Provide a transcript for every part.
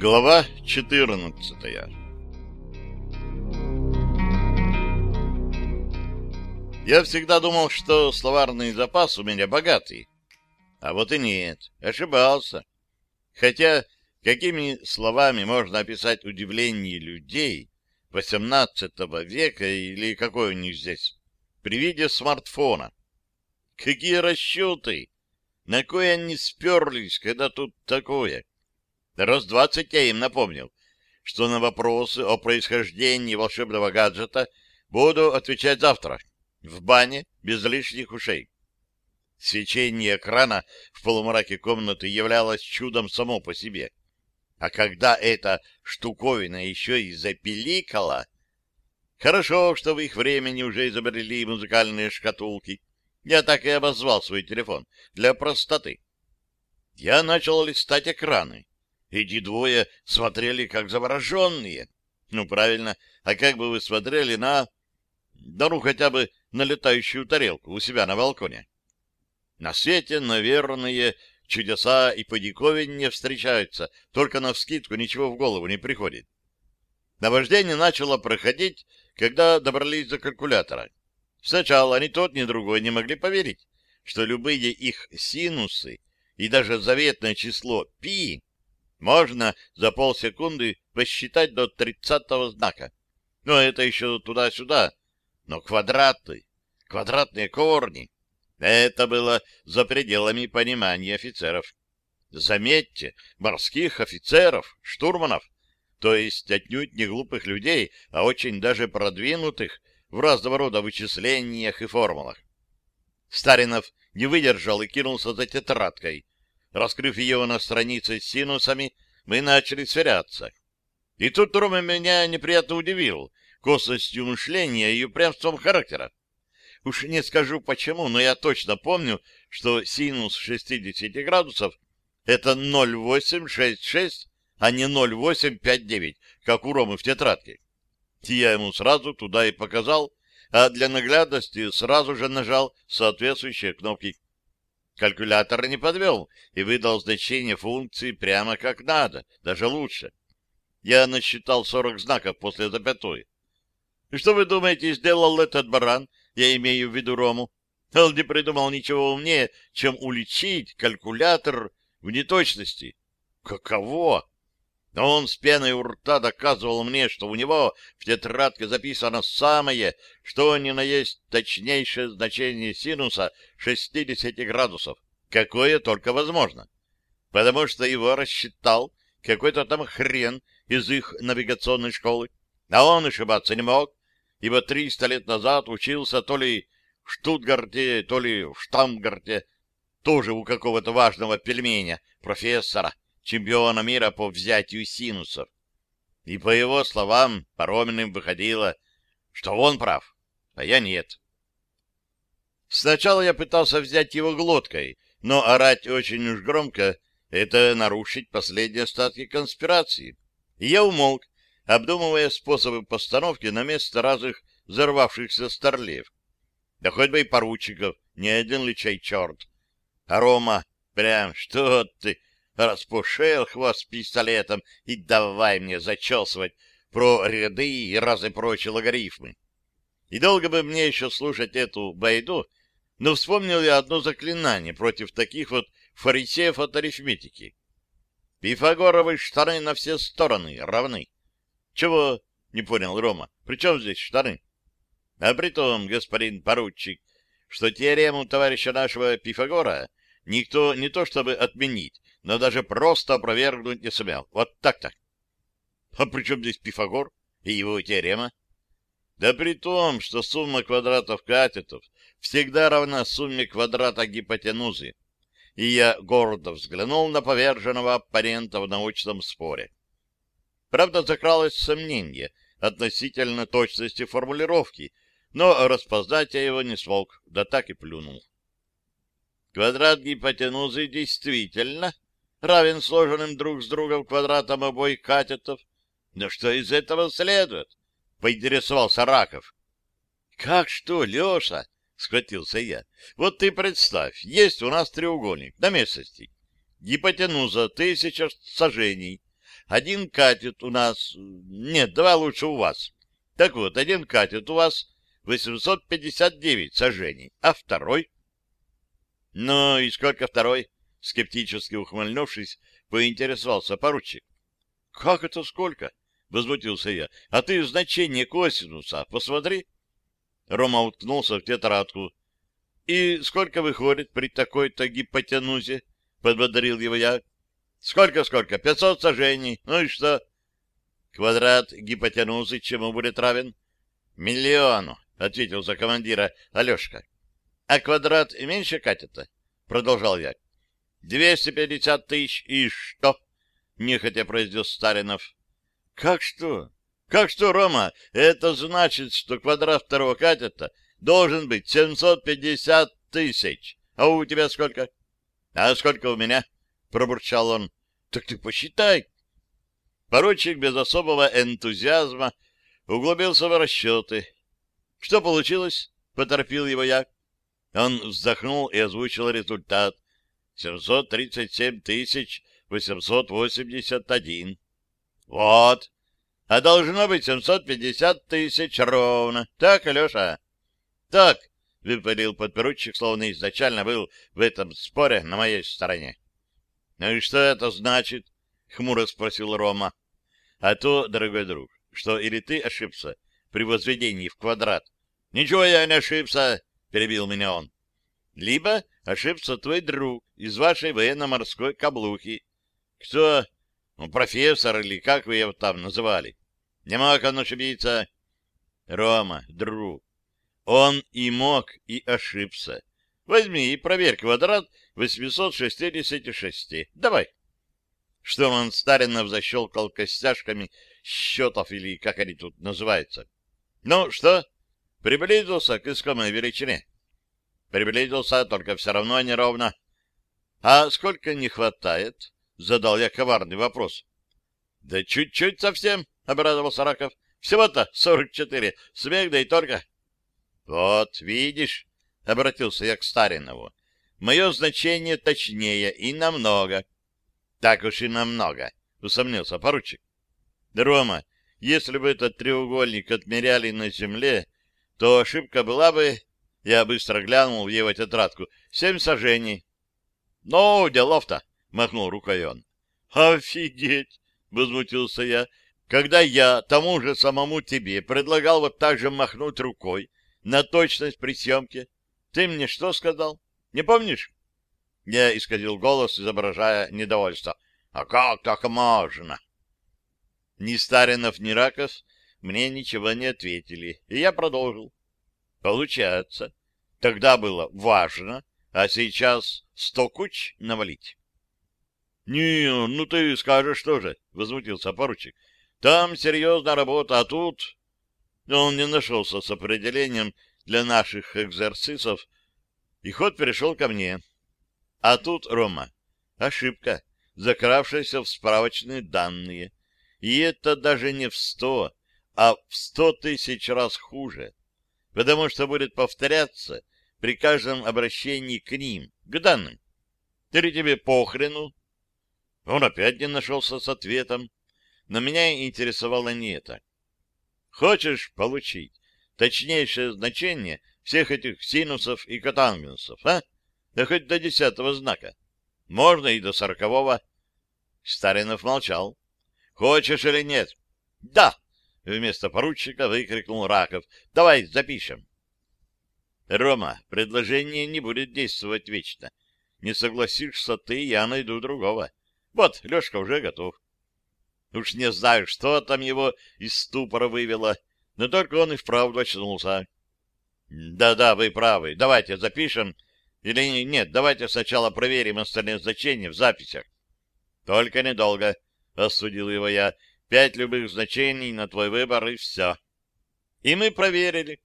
Глава 14 Я всегда думал, что словарный запас у меня богатый. А вот и нет, ошибался. Хотя какими словами можно описать удивление людей XVIII века или какой у них здесь при виде смартфона? Какие расчеты! На кое они сперлись, когда тут такое? Раз двадцать я им напомнил, что на вопросы о происхождении волшебного гаджета буду отвечать завтра, в бане, без лишних ушей. Свечение экрана в полумраке комнаты являлось чудом само по себе. А когда эта штуковина еще и запиликала... Хорошо, что в их времени уже изобрели музыкальные шкатулки. Я так и обозвал свой телефон, для простоты. Я начал листать экраны. Эти двое смотрели как завороженные. Ну, правильно, а как бы вы смотрели на... Да ну, хотя бы на летающую тарелку у себя на балконе. На свете, наверное, чудеса и подиковиннее встречаются, только на вскидку ничего в голову не приходит. Наваждение начало проходить, когда добрались до калькулятора. Сначала ни тот, ни другой не могли поверить, что любые их синусы и даже заветное число π можно за полсекунды посчитать до тридцатого знака. Но это еще туда-сюда. Но квадраты, квадратные корни — это было за пределами понимания офицеров. Заметьте, морских офицеров, штурманов, то есть отнюдь не глупых людей, а очень даже продвинутых в разного рода вычислениях и формулах. Старинов не выдержал и кинулся за тетрадкой. Раскрыв ее на странице с синусами, мы начали сверяться. И тут Рома меня неприятно удивил косностью мышления и упрямством характера. Уж не скажу почему, но я точно помню, что синус 60 градусов — это 0,866, а не 0,859, как у Ромы в тетрадке. Я ему сразу туда и показал, а для наглядности сразу же нажал соответствующие кнопки. Калькулятор не подвел и выдал значение функции прямо как надо, даже лучше. Я насчитал 40 знаков после запятой. И что вы думаете, сделал этот баран, я имею в виду Рому? Он не придумал ничего умнее, чем уличить калькулятор в неточности. Каково? Он с пеной у рта доказывал мне, что у него в тетрадке записано самое, что ни на есть точнейшее значение синуса 60 градусов, какое только возможно. Потому что его рассчитал какой-то там хрен из их навигационной школы. А он ошибаться не мог, ибо 300 лет назад учился то ли в Штутгарте, то ли в Штамгарте, тоже у какого-то важного пельменя, профессора, чемпиона мира по взятию синусов. И по его словам, Пароминым выходило, что он прав, а я нет. Сначала я пытался взять его глоткой, но орать очень уж громко — это нарушить последние остатки конспирации. И я умолк, обдумывая способы постановки на место разных взорвавшихся старлев. Да хоть бы и поручиков, не один ли чай черт. А Рома, прям, что ты, распушил хвост пистолетом и давай мне зачесывать про ряды и разные прочие логарифмы. И долго бы мне еще слушать эту байду, но вспомнил я одно заклинание против таких вот фарисеев от арифметики. Пифагоровы штаны на все стороны равны. Чего? — не понял Рома. — При чем здесь штаны? — А при том, господин поручик, что теорему товарища нашего Пифагора никто не то чтобы отменить, но даже просто опровергнуть не сумел. Вот так-то. А при чем здесь Пифагор и его теорема? Да при том, что сумма квадратов катетов всегда равна сумме квадрата гипотенузы. И я гордо взглянул на поверженного оппонента в научном споре. Правда, закралось сомнение относительно точности формулировки, но распознать я его не смог, да так и плюнул. Квадрат гипотенузы действительно равен сложенным друг с другом квадратам обоих катетов. Но что из этого следует? — поинтересовался Раков. — Как что, Леша? — схватился я. — Вот ты представь, есть у нас треугольник на местности. Гипотенуза тысяча сажений, один катет у нас... Нет, давай лучше у вас. Так вот, один катет у вас 859 сажений, а второй... Ну и сколько второй? Скептически ухмыльнувшись, поинтересовался поручик. — Как это сколько? — возмутился я. — А ты значение косинуса посмотри. Рома уткнулся в тетрадку. — И сколько выходит при такой-то гипотенузе? — подбодрил его я. — Сколько-сколько? Пятьсот сажений. Ну и что? — Квадрат гипотенузы чему будет равен? — Миллиону, — ответил за командира Алешка. — А квадрат меньше катета? — продолжал я. — Двести пятьдесят тысяч и что? — нехотя произнес Старинов. — Как что? Как что, Рома? Это значит, что квадрат второго катета должен быть семьсот пятьдесят тысяч. А у тебя сколько? — А сколько у меня? — пробурчал он. — Так ты посчитай. Поручик без особого энтузиазма углубился в расчеты. — Что получилось? — поторопил его я. Он вздохнул и озвучил результат. 737 тысяч 881. Вот. А должно быть 750 тысяч ровно. Так, Алеша? Так, выпалил подпоручик, словно изначально был в этом споре на моей стороне. Ну и что это значит? Хмуро спросил Рома. А то, дорогой друг, что или ты ошибся при возведении в квадрат. Ничего я не ошибся, перебил меня он. Либо ошибся твой друг из вашей военно-морской каблухи. Кто? Ну, профессор или как вы его там называли? Не мог он ошибиться. Рома, друг. Он и мог, и ошибся. Возьми и проверь квадрат 866. Давай. Штурман Старинов защелкал костяшками счетов, или как они тут называются. Ну, что? Приблизился к искомой величине. Приблизился, только все равно неровно. — А сколько не хватает? — задал я коварный вопрос. — Да чуть-чуть совсем, — обрадовался Раков. — Всего-то сорок четыре. Смех, да и только. — Вот, видишь, — обратился я к Старинову. — Мое значение точнее и намного. — Так уж и намного, — усомнился поручик. — Рома, если бы этот треугольник отмеряли на земле, то ошибка была бы я быстро глянул в его тетрадку. Семь сажений. — Ну, делов-то, — махнул рукой он. — Офигеть! — возмутился я. — Когда я тому же самому тебе предлагал вот так же махнуть рукой на точность при съемке, ты мне что сказал? Не помнишь? Я исказил голос, изображая недовольство. — А как так можно? Ни Старинов, ни Раков мне ничего не ответили, и я продолжил. Получается, тогда было важно, а сейчас сто куч навалить. — Не, ну ты скажешь тоже, — возмутился поручик. — Там серьезная работа, а тут... Он не нашелся с определением для наших экзерцисов, и ход перешел ко мне. А тут, Рома, ошибка, закравшаяся в справочные данные. И это даже не в сто, а в сто тысяч раз хуже потому что будет повторяться при каждом обращении к ним, к данным. Или тебе похрену? Он опять не нашелся с ответом, но меня интересовало не это. Хочешь получить точнейшее значение всех этих синусов и котангенсов, а? Да хоть до десятого знака. Можно и до сорокового. Старинов молчал. Хочешь или нет? Да, Вместо поручика выкрикнул Раков. «Давай запишем!» «Рома, предложение не будет действовать вечно. Не согласишься ты, я найду другого. Вот, Лешка уже готов». Уж не знаю, что там его из ступора вывело, но только он и вправду очнулся. «Да-да, вы правы. Давайте запишем. Или нет, давайте сначала проверим остальные значения в записях». «Только недолго», — осудил его я. Пять любых значений на твой выбор, и все. И мы проверили.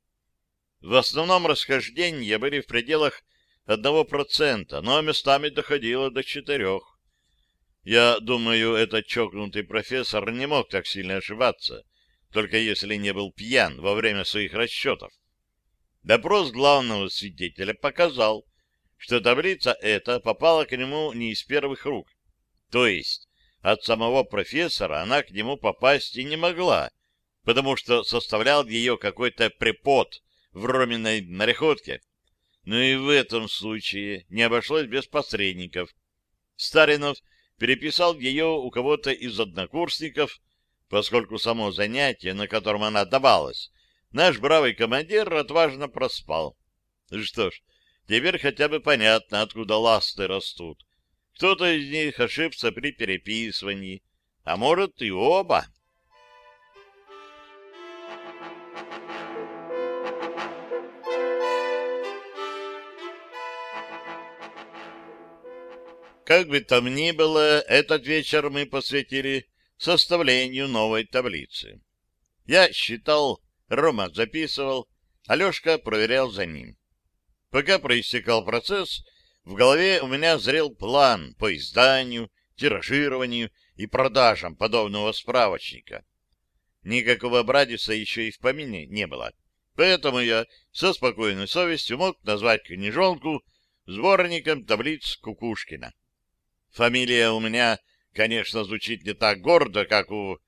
В основном расхождения были в пределах одного процента, но местами доходило до четырех. Я думаю, этот чокнутый профессор не мог так сильно ошибаться, только если не был пьян во время своих расчетов. Допрос главного свидетеля показал, что таблица эта попала к нему не из первых рук. То есть от самого профессора она к нему попасть и не могла, потому что составлял ее какой-то препод в Роминой мореходке. Но и в этом случае не обошлось без посредников. Старинов переписал ее у кого-то из однокурсников, поскольку само занятие, на котором она давалась, наш бравый командир отважно проспал. Что ж, теперь хотя бы понятно, откуда ласты растут. Кто-то из них ошибся при переписывании, а может и оба. Как бы там ни было, этот вечер мы посвятили составлению новой таблицы. Я считал, Рома записывал, Алешка проверял за ним. Пока проистекал процесс, в голове у меня зрел план по изданию, тиражированию и продажам подобного справочника. Никакого Брадиса еще и в помине не было, поэтому я со спокойной совестью мог назвать книжонку сборником таблиц Кукушкина. Фамилия у меня, конечно, звучит не так гордо, как у...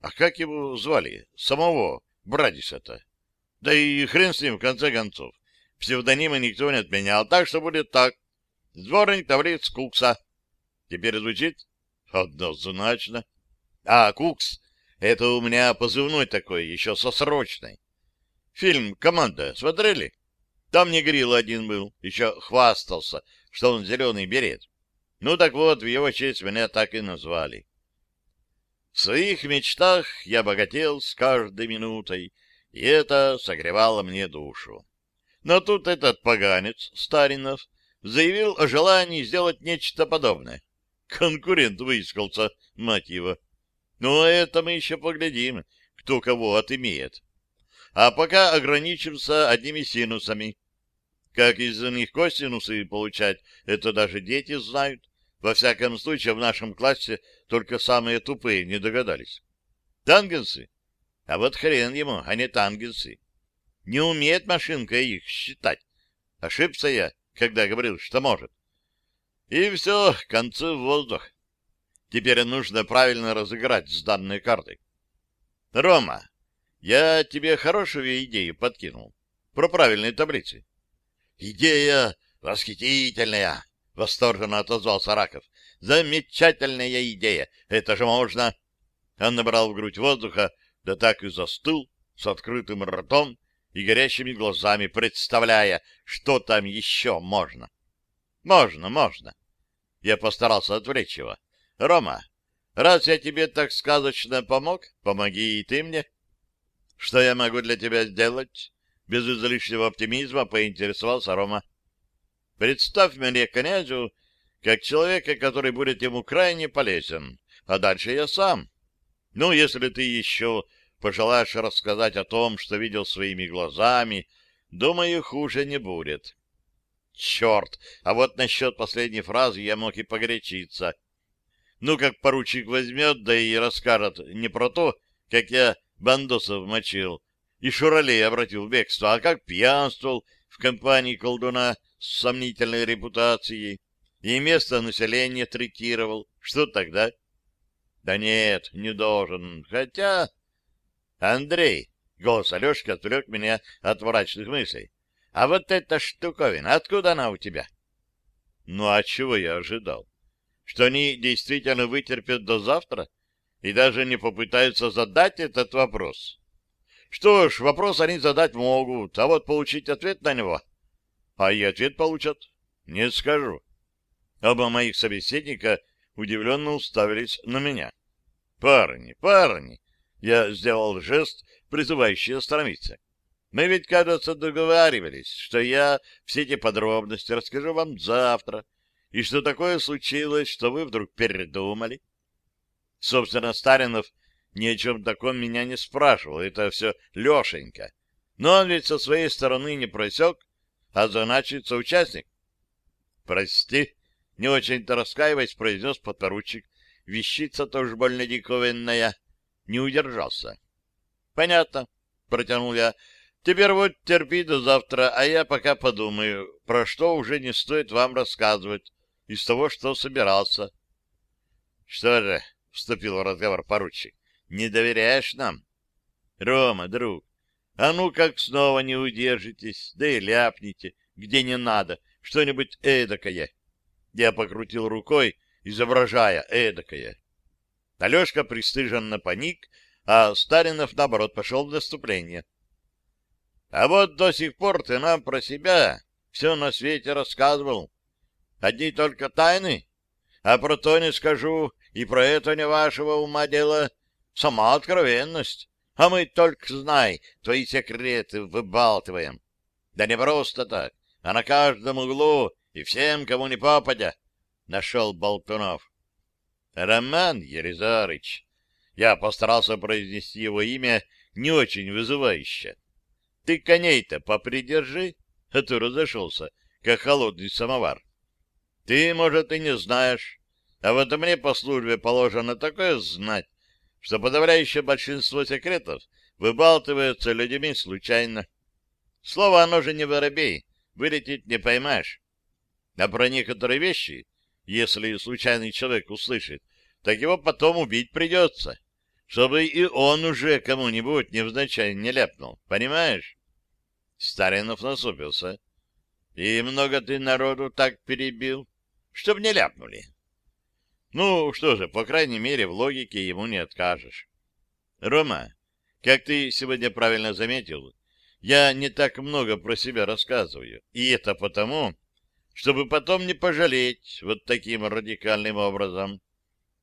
А как его звали? Самого Брадиса-то? Да и хрен с ним, в конце концов. Псевдонимы никто не отменял, так что будет так. Сборник таблиц Кукса. Теперь звучит? Однозначно. А, Кукс, это у меня позывной такой, еще со срочной. Фильм «Команда» смотрели? Там не грил один был, еще хвастался, что он зеленый берет. Ну так вот, в его честь меня так и назвали. В своих мечтах я богател с каждой минутой, и это согревало мне душу. Но тут этот поганец, Старинов, заявил о желании сделать нечто подобное. Конкурент выискался, мать его. Ну, это мы еще поглядим, кто кого отымеет. А пока ограничимся одними синусами. Как из них косинусы получать, это даже дети знают. Во всяком случае, в нашем классе только самые тупые не догадались. Тангенсы? А вот хрен ему, а не тангенсы. Не умеет машинка их считать. Ошибся я, когда говорил, что может. И все, концы в воздух. Теперь нужно правильно разыграть с данной картой. Рома, я тебе хорошую идею подкинул. Про правильные таблицы. Идея восхитительная, — восторженно отозвался Раков. «Замечательная идея! Это же можно!» Он набрал в грудь воздуха, да так и застыл, с открытым ртом и горящими глазами, представляя, что там еще можно. «Можно, можно!» Я постарался отвлечь его. «Рома, раз я тебе так сказочно помог, помоги и ты мне. Что я могу для тебя сделать?» Без излишнего оптимизма поинтересовался Рома. Представь мне князю как человека, который будет ему крайне полезен, а дальше я сам. Ну, если ты еще пожелаешь рассказать о том, что видел своими глазами, думаю, хуже не будет. Черт, а вот насчет последней фразы я мог и погорячиться. Ну, как поручик возьмет, да и расскажет не про то, как я бандосов мочил и шуралей обратил в бегство, а как пьянствовал в компании колдуна с сомнительной репутацией и место населения третировал. Что тогда? Да нет, не должен. Хотя... Андрей, голос Алешки отвлек меня от мрачных мыслей. А вот эта штуковина, откуда она у тебя? Ну, а чего я ожидал? Что они действительно вытерпят до завтра и даже не попытаются задать этот вопрос? Что ж, вопрос они задать могут, а вот получить ответ на него а и ответ получат. Не скажу. Оба моих собеседника удивленно уставились на меня. Парни, парни! Я сделал жест, призывающий остановиться. Мы ведь, кажется, договаривались, что я все эти подробности расскажу вам завтра, и что такое случилось, что вы вдруг передумали. Собственно, Старинов ни о чем таком меня не спрашивал, это все Лешенька. Но он ведь со своей стороны не просек, а значит, соучастник. — Прости, не очень-то раскаиваясь, произнес подпоручик. Вещица тоже больно диковинная. Не удержался. — Понятно, — протянул я. — Теперь вот терпи до завтра, а я пока подумаю, про что уже не стоит вам рассказывать из того, что собирался. — Что же, — вступил в разговор поручик, — не доверяешь нам? Рома, друг, а ну как снова не удержитесь, да и ляпните, где не надо, что-нибудь эдакое. Я покрутил рукой, изображая эдакое. Алешка пристыженно паник, а Старинов, наоборот, пошел в наступление. А вот до сих пор ты нам про себя все на свете рассказывал. Одни только тайны, а про то не скажу, и про это не вашего ума дело. Сама откровенность. А мы только, знай, твои секреты выбалтываем. Да не просто так, а на каждом углу и всем, кому не попадя, — нашел Болтунов. Роман Елизарыч. Я постарался произнести его имя не очень вызывающе. Ты коней-то попридержи, а то разошелся, как холодный самовар. Ты, может, и не знаешь, а вот мне по службе положено такое знать, что подавляющее большинство секретов выбалтываются людьми случайно. Слово оно же не воробей, вылететь не поймаешь. А про некоторые вещи, если случайный человек услышит, так его потом убить придется, чтобы и он уже кому-нибудь невзначай не ляпнул. Понимаешь? Старинов насупился. И много ты народу так перебил, чтоб не ляпнули. Ну, что же, по крайней мере, в логике ему не откажешь. Рома, как ты сегодня правильно заметил, я не так много про себя рассказываю. И это потому, чтобы потом не пожалеть вот таким радикальным образом.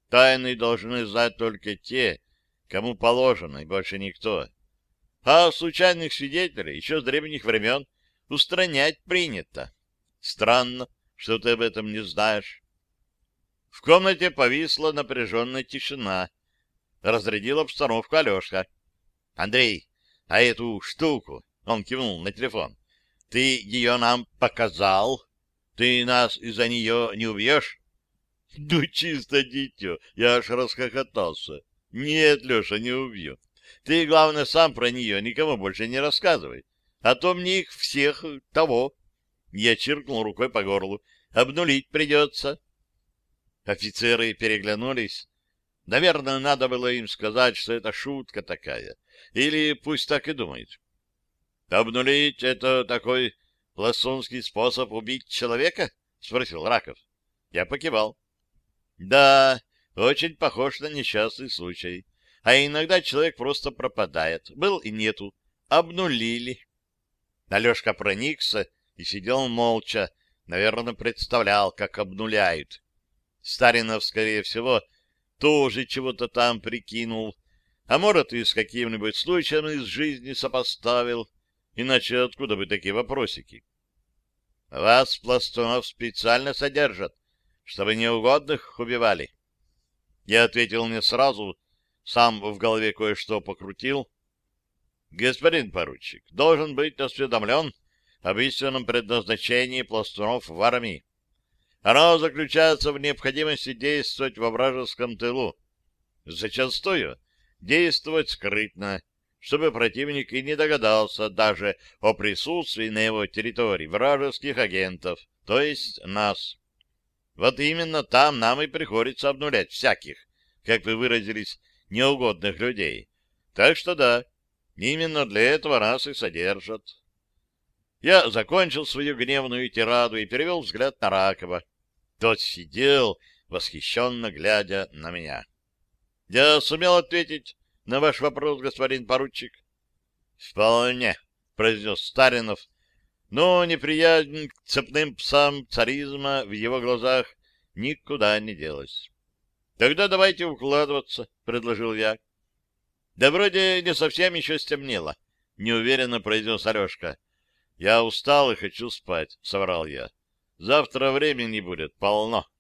Тайны должны знать только те, кому положено, и больше никто. А случайных свидетелей еще с древних времен устранять принято. Странно, что ты об этом не знаешь. В комнате повисла напряженная тишина. Разрядил обстановку Алешка. — Андрей, а эту штуку, — он кивнул на телефон, — ты ее нам показал? Ты нас из-за нее не убьешь? Ну, чисто дитё, я аж расхохотался. Нет, Леша, не убью. Ты, главное, сам про нее никому больше не рассказывай. А то мне их всех того. Я чиркнул рукой по горлу. Обнулить придется. Офицеры переглянулись. Наверное, надо было им сказать, что это шутка такая. Или пусть так и думают. Обнулить — это такой пластунский способ убить человека? — спросил Раков. Я покивал. Да, очень похож на несчастный случай. А иногда человек просто пропадает. Был и нету. Обнулили. Алешка проникся и сидел молча. Наверное, представлял, как обнуляют. Старинов, скорее всего, тоже чего-то там прикинул. А может, и с каким-нибудь случаем из жизни сопоставил. Иначе откуда бы такие вопросики? Вас, пластунов, специально содержат чтобы неугодных убивали. Я ответил не сразу, сам в голове кое-что покрутил. Господин поручик должен быть осведомлен об истинном предназначении пластунов в армии. Оно заключается в необходимости действовать во вражеском тылу. Зачастую действовать скрытно, чтобы противник и не догадался даже о присутствии на его территории вражеских агентов, то есть нас. Вот именно там нам и приходится обнулять всяких, как вы выразились, неугодных людей. Так что да, именно для этого нас и содержат. Я закончил свою гневную тираду и перевел взгляд на Ракова. Тот сидел, восхищенно глядя на меня. — Я сумел ответить на ваш вопрос, господин поручик? — Вполне, — произнес Старинов, но неприязнь к цепным псам царизма в его глазах никуда не делась. — Тогда давайте укладываться, — предложил я. — Да вроде не совсем еще стемнело, — неуверенно произнес Алешка. — Я устал и хочу спать, — соврал я. — Завтра времени будет полно.